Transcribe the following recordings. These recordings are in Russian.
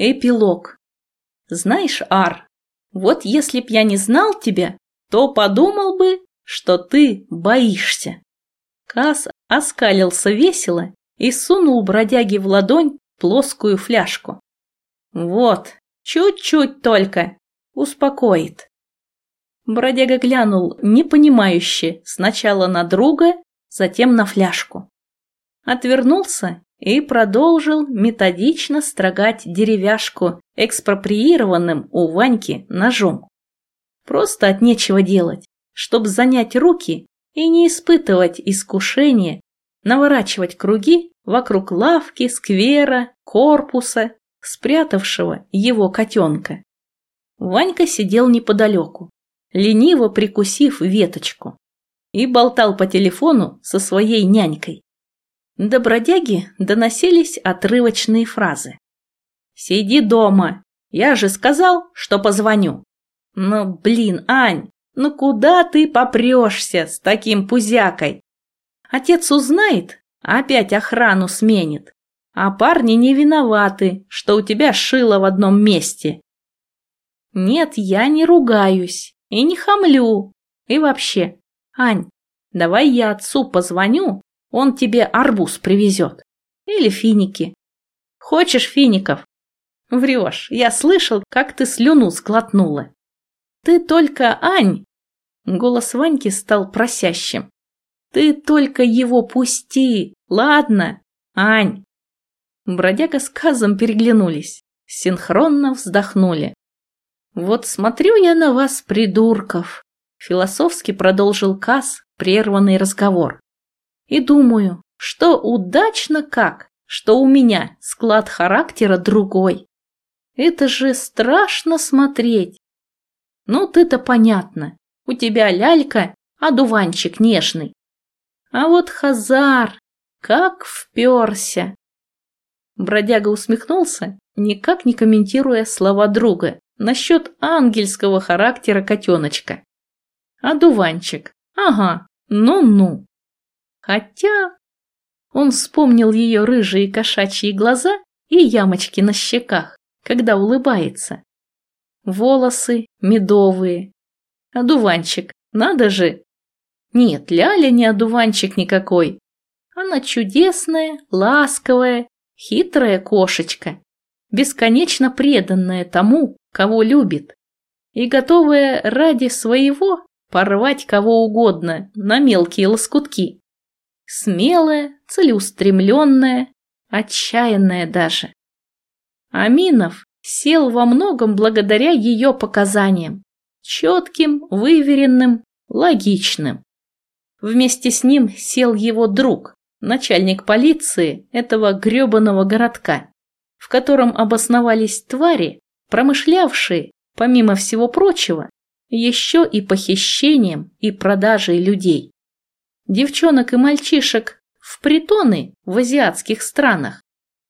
Эпилог. Знаешь, Ар, вот если б я не знал тебя, то подумал бы, что ты боишься. Кас оскалился весело и сунул бродяге в ладонь плоскую фляжку. Вот, чуть-чуть только, успокоит. Бродяга глянул непонимающе сначала на друга, затем на фляжку. Отвернулся и продолжил методично строгать деревяшку экспроприированным у Ваньки ножом. Просто от нечего делать, чтобы занять руки и не испытывать искушения наворачивать круги вокруг лавки, сквера, корпуса, спрятавшего его котенка. Ванька сидел неподалеку, лениво прикусив веточку, и болтал по телефону со своей нянькой. До бродяги доносились отрывочные фразы. «Сиди дома! Я же сказал, что позвоню!» «Ну, блин, Ань, ну куда ты попрешься с таким пузякой? Отец узнает, опять охрану сменит, а парни не виноваты, что у тебя шило в одном месте». «Нет, я не ругаюсь и не хамлю. И вообще, Ань, давай я отцу позвоню он тебе арбуз привезет. Или финики. Хочешь фиников? Врешь. Я слышал, как ты слюну сглотнула. Ты только, Ань... Голос Ваньки стал просящим. Ты только его пусти, ладно, Ань? Бродяга с Казом переглянулись, синхронно вздохнули. «Вот смотрю я на вас, придурков!» Философски продолжил Каз прерванный разговор. И думаю, что удачно как, что у меня склад характера другой. Это же страшно смотреть. Ну, ты-то понятно. У тебя лялька, а дуванчик нежный. А вот Хазар, как вперся. Бродяга усмехнулся, никак не комментируя слова друга насчет ангельского характера котеночка. А дуванчик, ага, ну-ну. Хотя... Он вспомнил ее рыжие кошачьи глаза и ямочки на щеках, когда улыбается. Волосы медовые. Одуванчик, надо же! Нет, Ляля не одуванчик никакой. Она чудесная, ласковая, хитрая кошечка, бесконечно преданная тому, кого любит, и готовая ради своего порвать кого угодно на мелкие лоскутки. Смелая, целеустремленная, отчаянная даже. Аминов сел во многом благодаря ее показаниям. Четким, выверенным, логичным. Вместе с ним сел его друг, начальник полиции этого гребаного городка, в котором обосновались твари, промышлявшие, помимо всего прочего, еще и похищением и продажей людей девчонок и мальчишек в притоны в азиатских странах,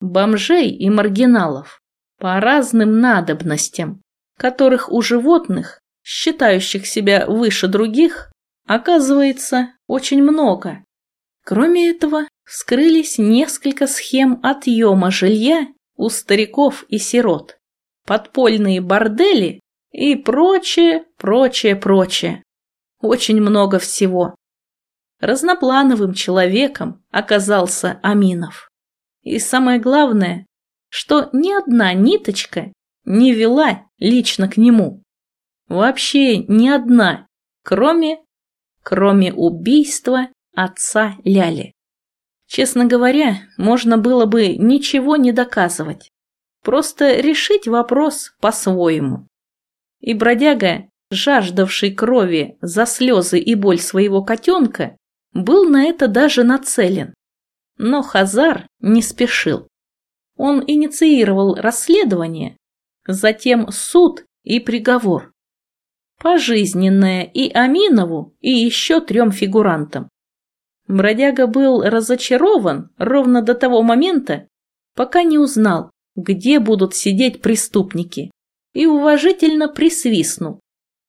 бомжей и маргиналов по разным надобностям, которых у животных, считающих себя выше других, оказывается очень много. Кроме этого, вскрылись несколько схем отъема жилья у стариков и сирот, подпольные бордели и прочее, прочее, прочее. Очень много всего разноплановым человеком оказался Аминов. И самое главное, что ни одна ниточка не вела лично к нему. Вообще ни одна, кроме, кроме убийства отца Ляли. Честно говоря, можно было бы ничего не доказывать. Просто решить вопрос по-своему. И бродяга, жаждавший крови за слезы и боль своего котенка, был на это даже нацелен. Но Хазар не спешил. Он инициировал расследование, затем суд и приговор. Пожизненное и Аминову, и еще трем фигурантам. Бродяга был разочарован ровно до того момента, пока не узнал, где будут сидеть преступники, и уважительно присвистнул,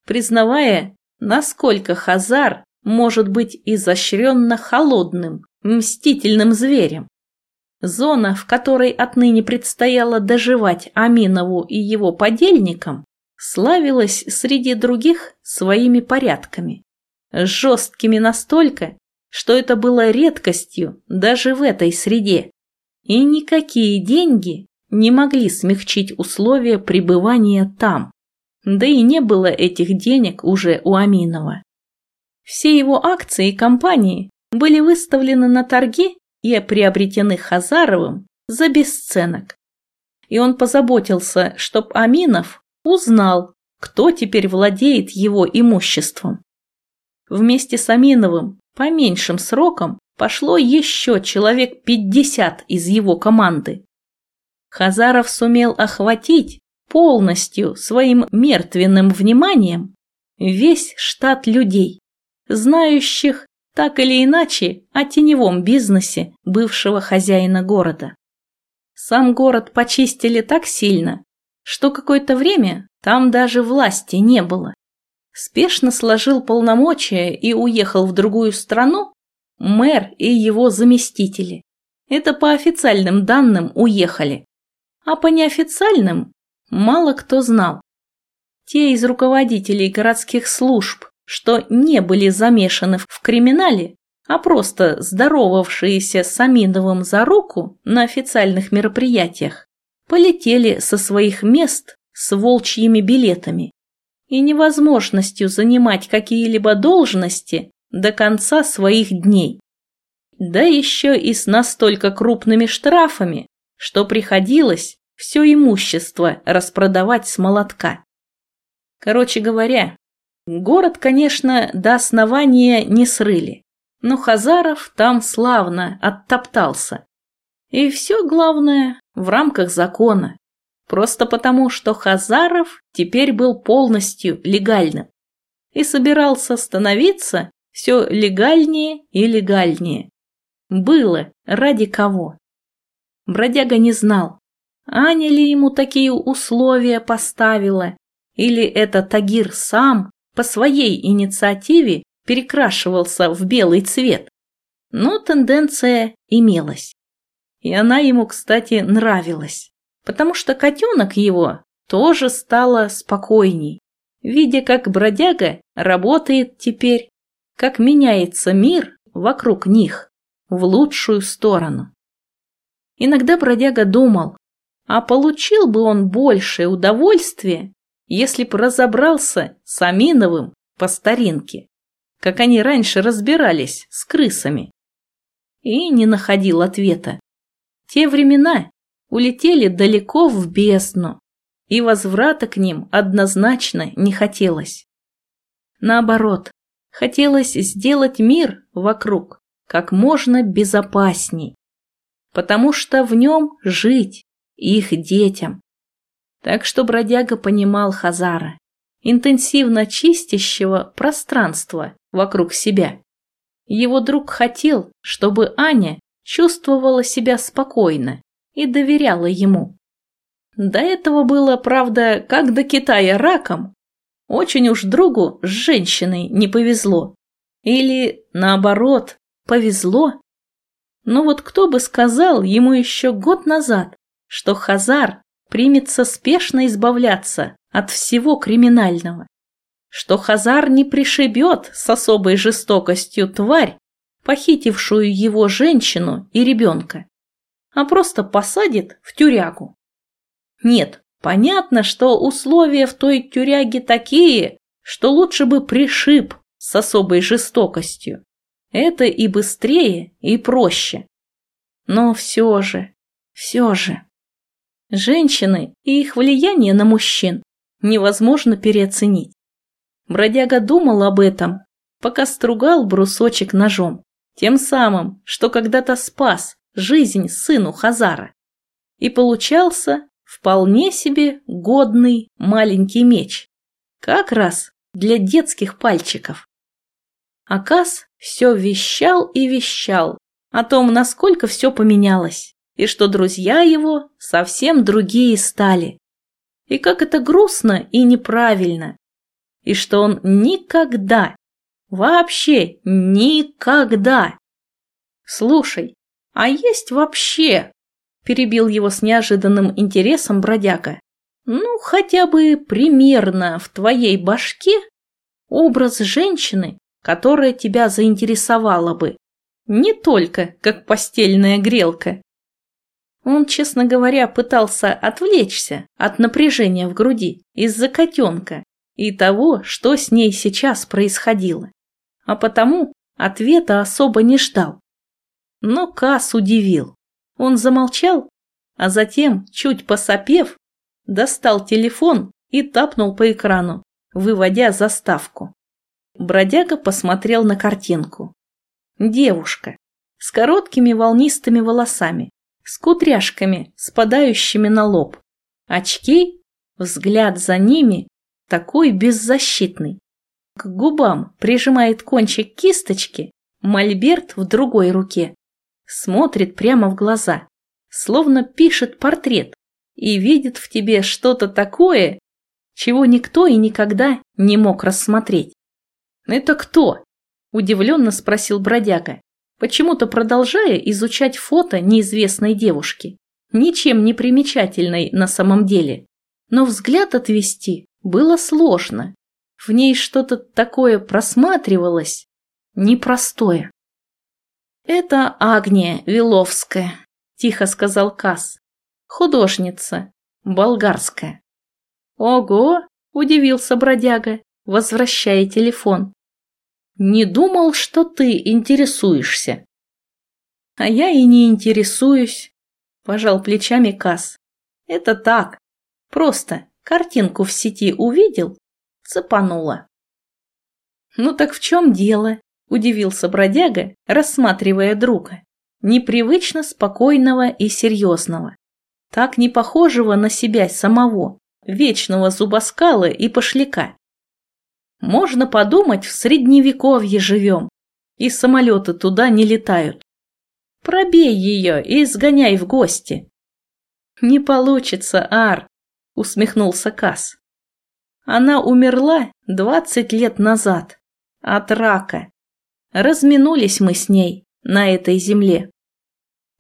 признавая, насколько Хазар может быть изощренно холодным, мстительным зверем. зона, в которой отныне предстояло доживать Аминову и его подельникам, славилась среди других своими порядками. Жесткими настолько, что это было редкостью даже в этой среде. И никакие деньги не могли смягчить условия пребывания там. Да и не было этих денег уже у Аминова. Все его акции и компании были выставлены на торги и приобретены Хазаровым за бесценок. И он позаботился, чтоб Аминов узнал, кто теперь владеет его имуществом. Вместе с Аминовым по меньшим срокам пошло еще человек пятьдесят из его команды. Хазаров сумел охватить полностью своим мертвенным вниманием весь штат людей, знающих так или иначе о теневом бизнесе бывшего хозяина города. Сам город почистили так сильно, что какое-то время там даже власти не было. Спешно сложил полномочия и уехал в другую страну мэр и его заместители. Это по официальным данным уехали. А по неофициальным мало кто знал. Те из руководителей городских служб, что не были замешаны в криминале, а просто здоровавшиеся с Аминовым за руку на официальных мероприятиях, полетели со своих мест с волчьими билетами и невозможностью занимать какие-либо должности до конца своих дней. Да еще и с настолько крупными штрафами, что приходилось все имущество распродавать с молотка. Короче говоря, город, конечно, до основания не срыли, но Хазаров там славно оттоптался. И все, главное, в рамках закона. Просто потому, что Хазаров теперь был полностью легальным и собирался становиться все легальнее и легальнее. Было ради кого. Бродяга не знал, Аня ли ему такие условия поставила, или это Тагир сам по своей инициативе перекрашивался в белый цвет. Но тенденция имелась. И она ему, кстати, нравилась, потому что котенок его тоже стало спокойней, видя, как бродяга работает теперь, как меняется мир вокруг них в лучшую сторону. Иногда бродяга думал, а получил бы он большее удовольствие, если бы разобрался с Аминовым по старинке, как они раньше разбирались с крысами. И не находил ответа. Те времена улетели далеко в бездну, и возврата к ним однозначно не хотелось. Наоборот, хотелось сделать мир вокруг как можно безопасней, потому что в нем жить их детям. Так что бродяга понимал Хазара, интенсивно чистящего пространство вокруг себя. Его друг хотел, чтобы Аня чувствовала себя спокойно и доверяла ему. До этого было, правда, как до Китая раком. Очень уж другу с женщиной не повезло. Или, наоборот, повезло. Но вот кто бы сказал ему еще год назад, что Хазар примется спешно избавляться от всего криминального, что Хазар не пришибет с особой жестокостью тварь, похитившую его женщину и ребенка, а просто посадит в тюрягу. Нет, понятно, что условия в той тюряге такие, что лучше бы пришиб с особой жестокостью. Это и быстрее, и проще. Но все же, все же. Женщины и их влияние на мужчин невозможно переоценить. Бродяга думал об этом, пока стругал брусочек ножом, тем самым, что когда-то спас жизнь сыну Хазара. И получался вполне себе годный маленький меч, как раз для детских пальчиков. Акас все вещал и вещал о том, насколько все поменялось и что друзья его совсем другие стали. И как это грустно и неправильно. И что он никогда, вообще никогда. Слушай, А есть вообще, перебил его с неожиданным интересом бродяга. Ну, хотя бы примерно в твоей башке образ женщины, которая тебя заинтересовала бы. Не только как постельная грелка. Он, честно говоря, пытался отвлечься от напряжения в груди из-за котенка и того, что с ней сейчас происходило. А потому ответа особо не ждал. Но Кас удивил. Он замолчал, а затем, чуть посопев, достал телефон и тапнул по экрану, выводя заставку. Бродяга посмотрел на картинку. Девушка с короткими волнистыми волосами, с кудряшками, спадающими на лоб. Очки, взгляд за ними, такой беззащитный. К губам прижимает кончик кисточки, мольберт в другой руке. Смотрит прямо в глаза, словно пишет портрет и видит в тебе что-то такое, чего никто и никогда не мог рассмотреть. «Это кто?» – удивленно спросил бродяга, почему-то продолжая изучать фото неизвестной девушки, ничем не примечательной на самом деле. Но взгляд отвести было сложно. В ней что-то такое просматривалось, непростое. «Это Агния Виловская», – тихо сказал Кас. «Художница, болгарская». «Ого!» – удивился бродяга, возвращая телефон. «Не думал, что ты интересуешься». «А я и не интересуюсь», – пожал плечами Кас. «Это так, просто картинку в сети увидел, цепанула». «Ну так в чем дело?» – удивился бродяга, рассматривая друга, непривычно спокойного и серьезного, так не похожего на себя самого, вечного зубоскала и пошляка. Можно подумать, в средневековье живем, и самолеты туда не летают. Пробей ее и сгоняй в гости. Не получится, Ар, усмехнулся Кас. Она умерла двадцать лет назад от рака. Разминулись мы с ней на этой земле.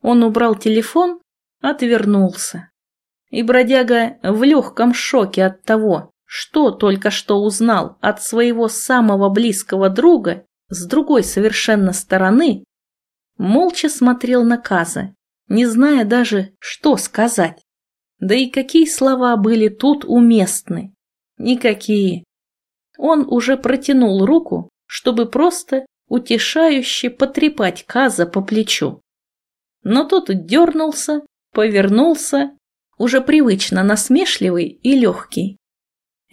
Он убрал телефон, отвернулся. И бродяга в легком шоке от того, что только что узнал от своего самого близкого друга с другой совершенно стороны, молча смотрел на Каза, не зная даже, что сказать. Да и какие слова были тут уместны? Никакие. Он уже протянул руку, чтобы просто утешающе потрепать Каза по плечу. Но тот дернулся, повернулся уже привычно насмешливый и легкий.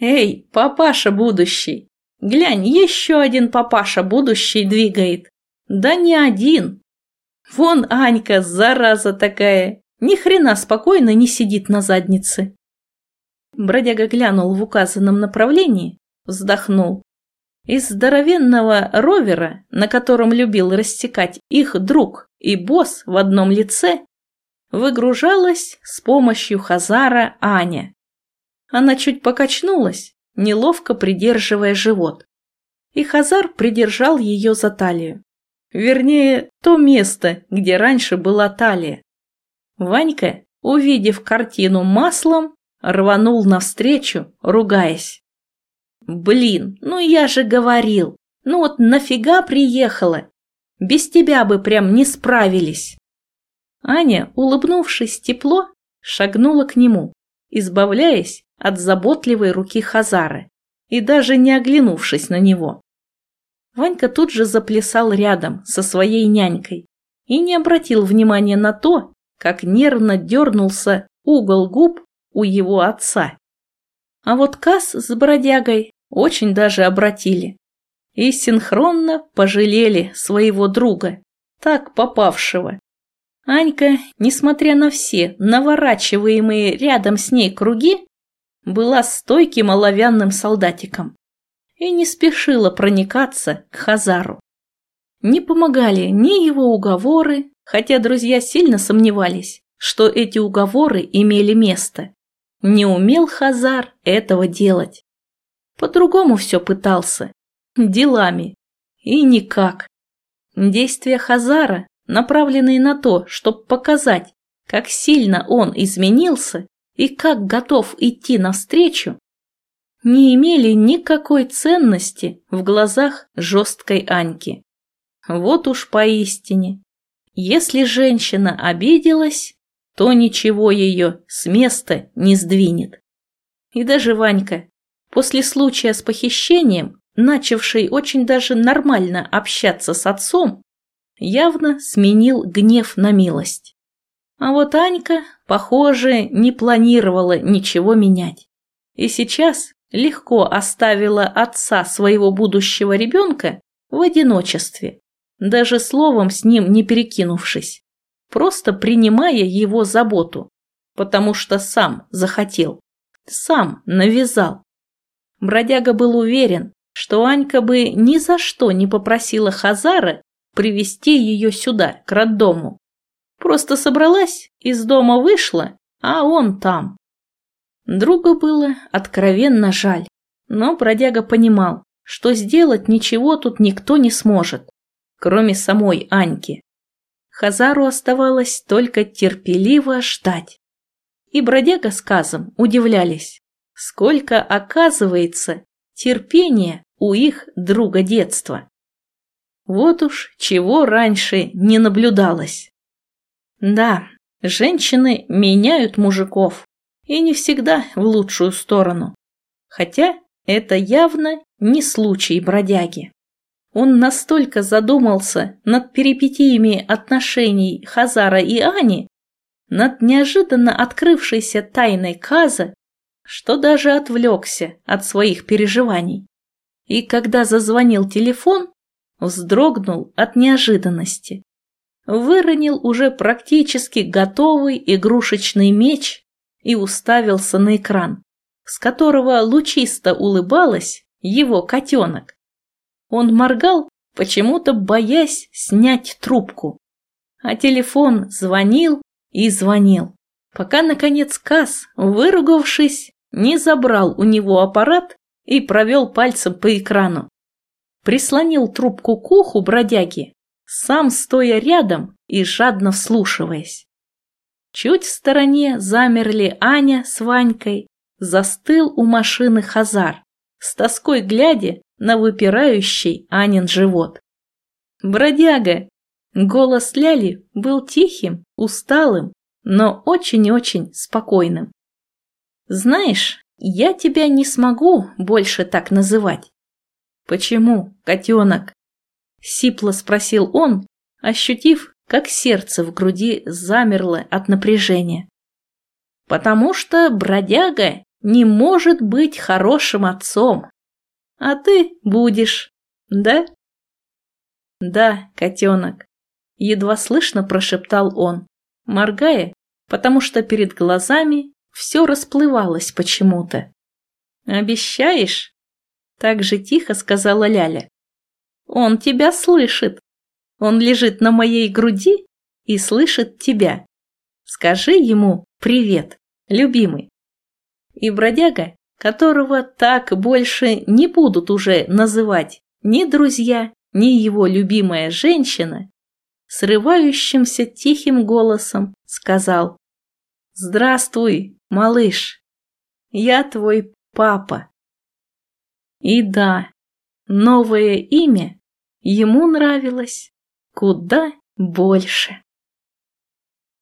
«Эй, папаша будущий! Глянь, еще один папаша будущий двигает! Да не один! Вон Анька, зараза такая, ни хрена спокойно не сидит на заднице!» Бродяга глянул в указанном направлении, вздохнул. Из здоровенного ровера, на котором любил растекать их друг и босс в одном лице, выгружалась с помощью Хазара Аня. Она чуть покачнулась, неловко придерживая живот. И Хазар придержал ее за талию. Вернее, то место, где раньше была талия. Ванька, увидев картину маслом, рванул навстречу, ругаясь. «Блин, ну я же говорил! Ну вот нафига приехала? Без тебя бы прям не справились!» Аня, улыбнувшись тепло, шагнула к нему, избавляясь от заботливой руки Хазары и даже не оглянувшись на него. Ванька тут же заплясал рядом со своей нянькой и не обратил внимания на то, как нервно дернулся угол губ у его отца. А вот Кас с бродягой очень даже обратили и синхронно пожалели своего друга, так попавшего Анька, несмотря на все наворачиваемые рядом с ней круги, была стойким оловянным солдатиком и не спешила проникаться к Хазару. Не помогали ни его уговоры, хотя друзья сильно сомневались, что эти уговоры имели место. Не умел Хазар этого делать. По-другому все пытался. Делами. И никак. Действия Хазара направленные на то, чтобы показать, как сильно он изменился и как готов идти навстречу, не имели никакой ценности в глазах жесткой Аньки. Вот уж поистине, если женщина обиделась, то ничего ее с места не сдвинет. И даже Ванька, после случая с похищением, начавший очень даже нормально общаться с отцом, явно сменил гнев на милость. А вот Анька, похоже, не планировала ничего менять. И сейчас легко оставила отца своего будущего ребенка в одиночестве, даже словом с ним не перекинувшись, просто принимая его заботу, потому что сам захотел, сам навязал. Бродяга был уверен, что Анька бы ни за что не попросила Хазара привести ее сюда, к роддому. Просто собралась, из дома вышла, а он там. Друга было откровенно жаль, но бродяга понимал, что сделать ничего тут никто не сможет, кроме самой Аньки. Хазару оставалось только терпеливо ждать. И бродяга с Казом удивлялись, сколько, оказывается, терпения у их друга детства. Вот уж чего раньше не наблюдалось. Да, женщины меняют мужиков, и не всегда в лучшую сторону. Хотя это явно не случай бродяги. Он настолько задумался над перипетиями отношений Хазара и Ани, над неожиданно открывшейся тайной Каза, что даже отвлекся от своих переживаний. И когда зазвонил телефон, вздрогнул от неожиданности. Выронил уже практически готовый игрушечный меч и уставился на экран, с которого лучисто улыбалась его котенок. Он моргал, почему-то боясь снять трубку. А телефон звонил и звонил, пока, наконец, Касс, выругавшись, не забрал у него аппарат и провел пальцем по экрану прислонил трубку к уху бродяги, сам стоя рядом и жадно вслушиваясь. Чуть в стороне замерли Аня с Ванькой, застыл у машины Хазар, с тоской глядя на выпирающий Анин живот. «Бродяга!» Голос Ляли был тихим, усталым, но очень-очень спокойным. «Знаешь, я тебя не смогу больше так называть. «Почему, котенок?» — сипло спросил он, ощутив, как сердце в груди замерло от напряжения. «Потому что бродяга не может быть хорошим отцом, а ты будешь, да?» «Да, котенок», — едва слышно прошептал он, моргая, потому что перед глазами все расплывалось почему-то. «Обещаешь?» Так же тихо сказала Ляля. Он тебя слышит. Он лежит на моей груди и слышит тебя. Скажи ему привет, любимый. И бродяга, которого так больше не будут уже называть ни друзья, ни его любимая женщина, срывающимся тихим голосом сказал «Здравствуй, малыш, я твой папа». И да, новое имя ему нравилось куда больше.